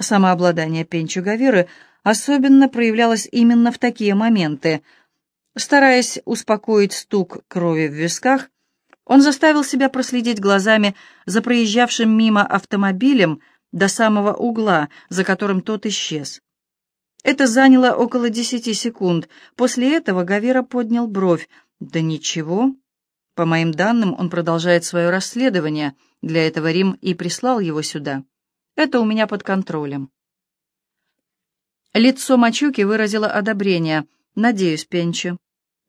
Самообладание Пенчу Гавиры особенно проявлялось именно в такие моменты. Стараясь успокоить стук крови в висках, он заставил себя проследить глазами за проезжавшим мимо автомобилем до самого угла, за которым тот исчез. Это заняло около десяти секунд. После этого Гавира поднял бровь. «Да ничего. По моим данным, он продолжает свое расследование. Для этого Рим и прислал его сюда. Это у меня под контролем». Лицо Мачуки выразило одобрение. «Надеюсь, Пенчи.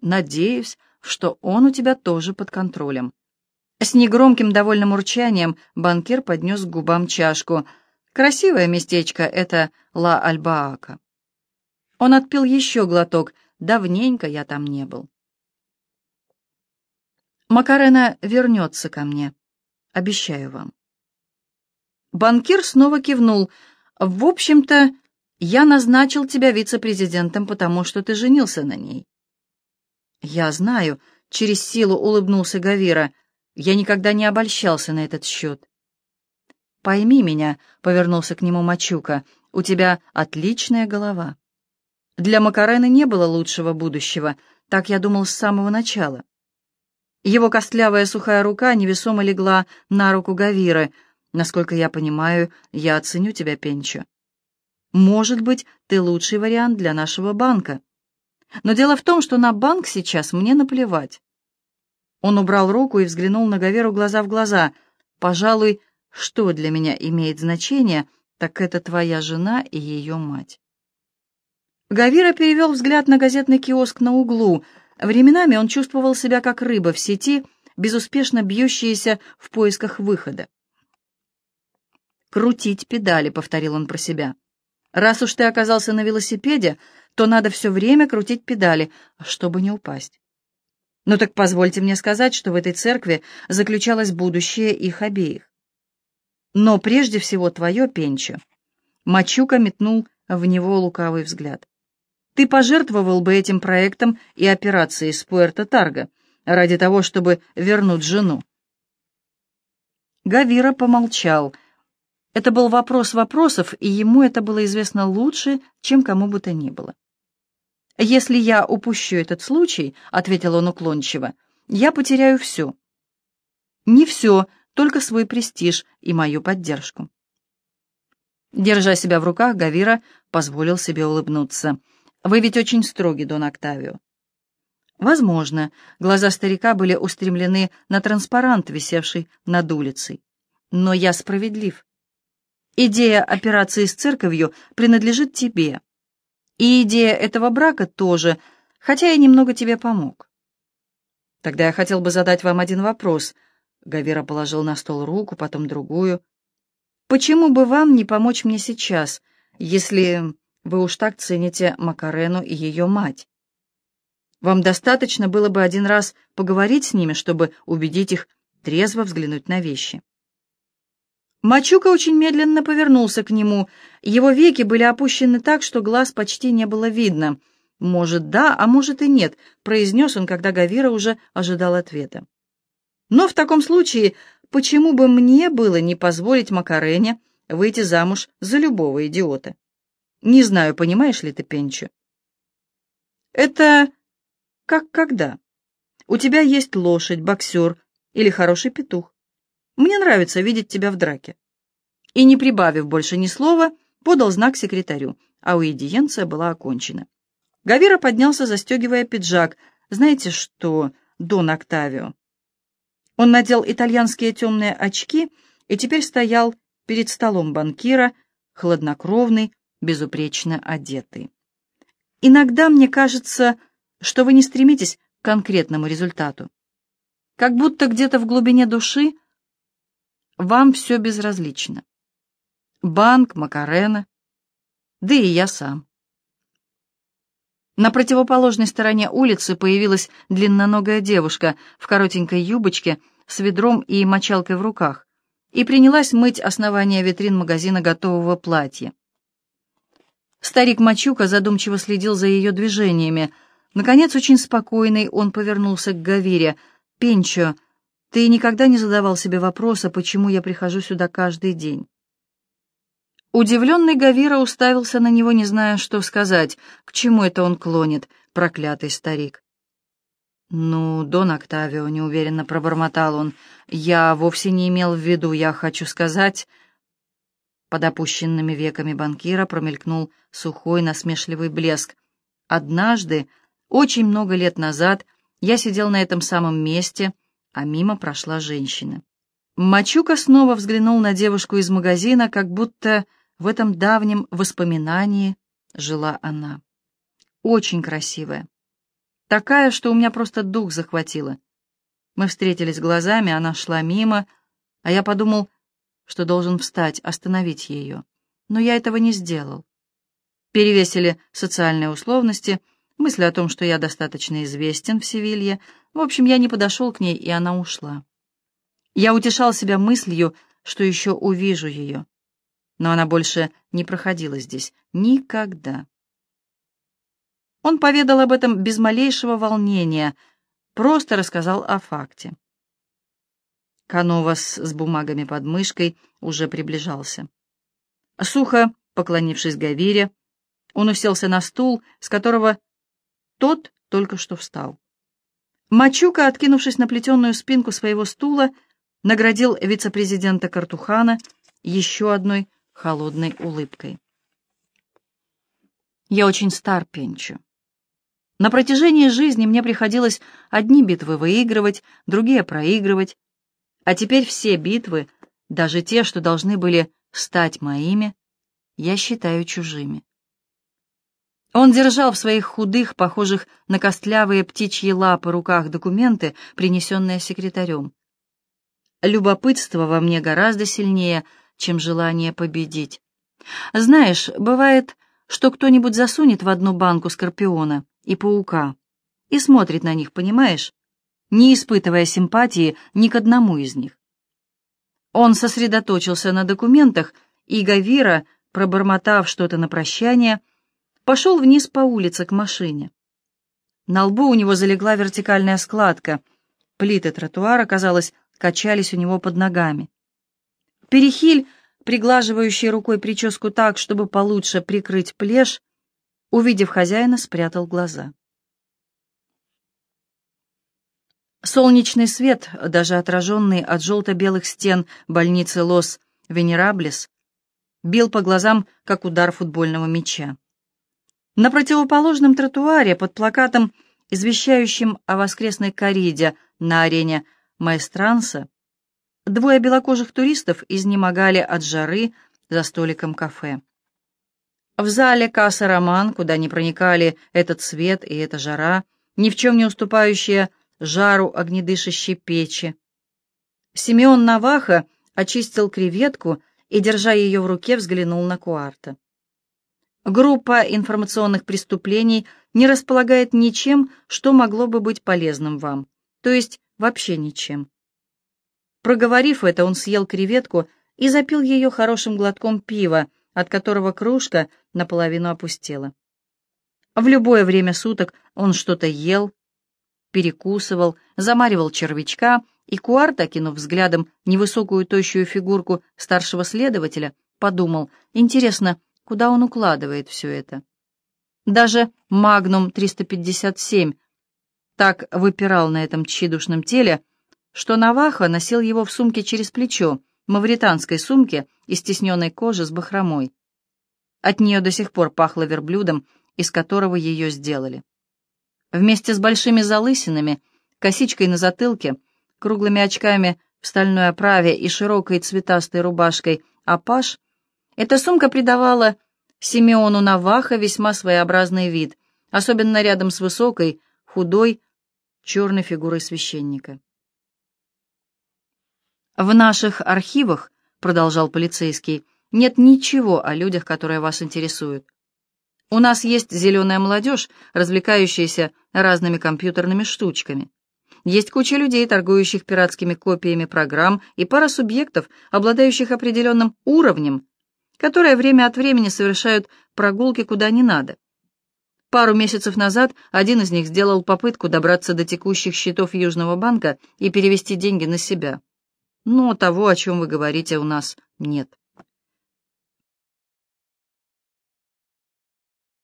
Надеюсь, что он у тебя тоже под контролем». С негромким довольным урчанием банкир поднес к губам чашку. «Красивое местечко это Ла-Альбаака». Он отпил еще глоток. Давненько я там не был. Макарена вернется ко мне. Обещаю вам. Банкир снова кивнул. В общем-то, я назначил тебя вице-президентом, потому что ты женился на ней. Я знаю, через силу улыбнулся Гавира. Я никогда не обольщался на этот счет. Пойми меня, повернулся к нему Мачука, у тебя отличная голова. Для Макарены не было лучшего будущего, так я думал с самого начала. Его костлявая сухая рука невесомо легла на руку Гавиры. Насколько я понимаю, я оценю тебя, Пенчо. Может быть, ты лучший вариант для нашего банка. Но дело в том, что на банк сейчас мне наплевать. Он убрал руку и взглянул на Гаверу глаза в глаза. Пожалуй, что для меня имеет значение, так это твоя жена и ее мать. Гавира перевел взгляд на газетный киоск на углу. Временами он чувствовал себя как рыба в сети, безуспешно бьющаяся в поисках выхода. «Крутить педали», — повторил он про себя. «Раз уж ты оказался на велосипеде, то надо все время крутить педали, чтобы не упасть». «Ну так позвольте мне сказать, что в этой церкви заключалось будущее их обеих. Но прежде всего твое, Пенчо». Мачука метнул в него лукавый взгляд. Ты пожертвовал бы этим проектом и операцией с Пуэрто-Тарго ради того, чтобы вернуть жену. Гавира помолчал. Это был вопрос вопросов, и ему это было известно лучше, чем кому бы то ни было. «Если я упущу этот случай», — ответил он уклончиво, — «я потеряю все». «Не все, только свой престиж и мою поддержку». Держа себя в руках, Гавира позволил себе улыбнуться. Вы ведь очень строгий, Дон Октавио. Возможно, глаза старика были устремлены на транспарант, висевший над улицей. Но я справедлив. Идея операции с церковью принадлежит тебе. И идея этого брака тоже, хотя я немного тебе помог. Тогда я хотел бы задать вам один вопрос. Гавера положил на стол руку, потом другую. Почему бы вам не помочь мне сейчас, если вы уж так цените Макарену и ее мать. Вам достаточно было бы один раз поговорить с ними, чтобы убедить их трезво взглянуть на вещи. Мачука очень медленно повернулся к нему. Его веки были опущены так, что глаз почти не было видно. «Может, да, а может и нет», — произнес он, когда Гавира уже ожидал ответа. «Но в таком случае, почему бы мне было не позволить Макарене выйти замуж за любого идиота?» Не знаю, понимаешь ли ты, Пенчо. Это как когда? У тебя есть лошадь, боксер или хороший петух. Мне нравится видеть тебя в драке. И, не прибавив больше ни слова, подал знак секретарю, а уидиенция была окончена. Гавира поднялся, застегивая пиджак. Знаете что, Дон Октавио? Он надел итальянские темные очки и теперь стоял перед столом банкира, хладнокровный, безупречно одетый. Иногда мне кажется, что вы не стремитесь к конкретному результату. Как будто где-то в глубине души вам все безразлично. Банк, Макарена, да и я сам. На противоположной стороне улицы появилась длинноногая девушка в коротенькой юбочке с ведром и мочалкой в руках и принялась мыть основание витрин магазина готового платья. Старик Мачука задумчиво следил за ее движениями. Наконец, очень спокойный, он повернулся к Гавире. «Пенчо, ты никогда не задавал себе вопроса, почему я прихожу сюда каждый день?» Удивленный Гавира уставился на него, не зная, что сказать. К чему это он клонит, проклятый старик? «Ну, Дон Октавио», — неуверенно пробормотал он, — «я вовсе не имел в виду, я хочу сказать...» Под опущенными веками банкира промелькнул сухой насмешливый блеск. «Однажды, очень много лет назад, я сидел на этом самом месте, а мимо прошла женщина. Мачука снова взглянул на девушку из магазина, как будто в этом давнем воспоминании жила она. Очень красивая. Такая, что у меня просто дух захватило. Мы встретились глазами, она шла мимо, а я подумал, что должен встать, остановить ее. Но я этого не сделал. Перевесили социальные условности, мысли о том, что я достаточно известен в Севилье. В общем, я не подошел к ней, и она ушла. Я утешал себя мыслью, что еще увижу ее. Но она больше не проходила здесь. Никогда. Он поведал об этом без малейшего волнения, просто рассказал о факте. Кановас с бумагами под мышкой уже приближался. Сухо, поклонившись Гавире, он уселся на стул, с которого тот только что встал. Мачука, откинувшись на плетеную спинку своего стула, наградил вице-президента Картухана еще одной холодной улыбкой. «Я очень стар, Пенчу. На протяжении жизни мне приходилось одни битвы выигрывать, другие проигрывать, а теперь все битвы, даже те, что должны были стать моими, я считаю чужими. Он держал в своих худых, похожих на костлявые птичьи лапы руках документы, принесенные секретарем. Любопытство во мне гораздо сильнее, чем желание победить. Знаешь, бывает, что кто-нибудь засунет в одну банку скорпиона, и паука, и смотрит на них, понимаешь, не испытывая симпатии ни к одному из них. Он сосредоточился на документах, и Гавира, пробормотав что-то на прощание, пошел вниз по улице к машине. На лбу у него залегла вертикальная складка, плиты тротуара, казалось, качались у него под ногами. Перехиль, приглаживающий рукой прическу так, чтобы получше прикрыть плешь, Увидев хозяина, спрятал глаза. Солнечный свет, даже отраженный от желто-белых стен больницы Лос Венераблес, бил по глазам, как удар футбольного мяча. На противоположном тротуаре под плакатом, извещающим о воскресной кориде на арене Маэстранса, двое белокожих туристов изнемогали от жары за столиком кафе. В зале касса «Роман», куда не проникали этот свет и эта жара, ни в чем не уступающая жару огнедышащей печи. Симеон Наваха очистил креветку и, держа ее в руке, взглянул на Куарта. Группа информационных преступлений не располагает ничем, что могло бы быть полезным вам, то есть вообще ничем. Проговорив это, он съел креветку и запил ее хорошим глотком пива, от которого кружка наполовину опустела. В любое время суток он что-то ел, перекусывал, замаривал червячка, и Куарт, окинув взглядом невысокую тощую фигурку старшего следователя, подумал, интересно, куда он укладывает все это. Даже «Магнум 357» так выпирал на этом тщедушном теле, что Наваха носил его в сумке через плечо, мавританской сумке из тесненной кожи с бахромой. От нее до сих пор пахло верблюдом, из которого ее сделали. Вместе с большими залысинами, косичкой на затылке, круглыми очками в стальной оправе и широкой цветастой рубашкой «Апаш», эта сумка придавала Симеону Наваха весьма своеобразный вид, особенно рядом с высокой, худой, черной фигурой священника. «В наших архивах», — продолжал полицейский, — нет ничего о людях, которые вас интересуют. У нас есть зеленая молодежь, развлекающаяся разными компьютерными штучками. Есть куча людей, торгующих пиратскими копиями программ, и пара субъектов, обладающих определенным уровнем, которые время от времени совершают прогулки куда не надо. Пару месяцев назад один из них сделал попытку добраться до текущих счетов Южного банка и перевести деньги на себя. Но того, о чем вы говорите, у нас нет.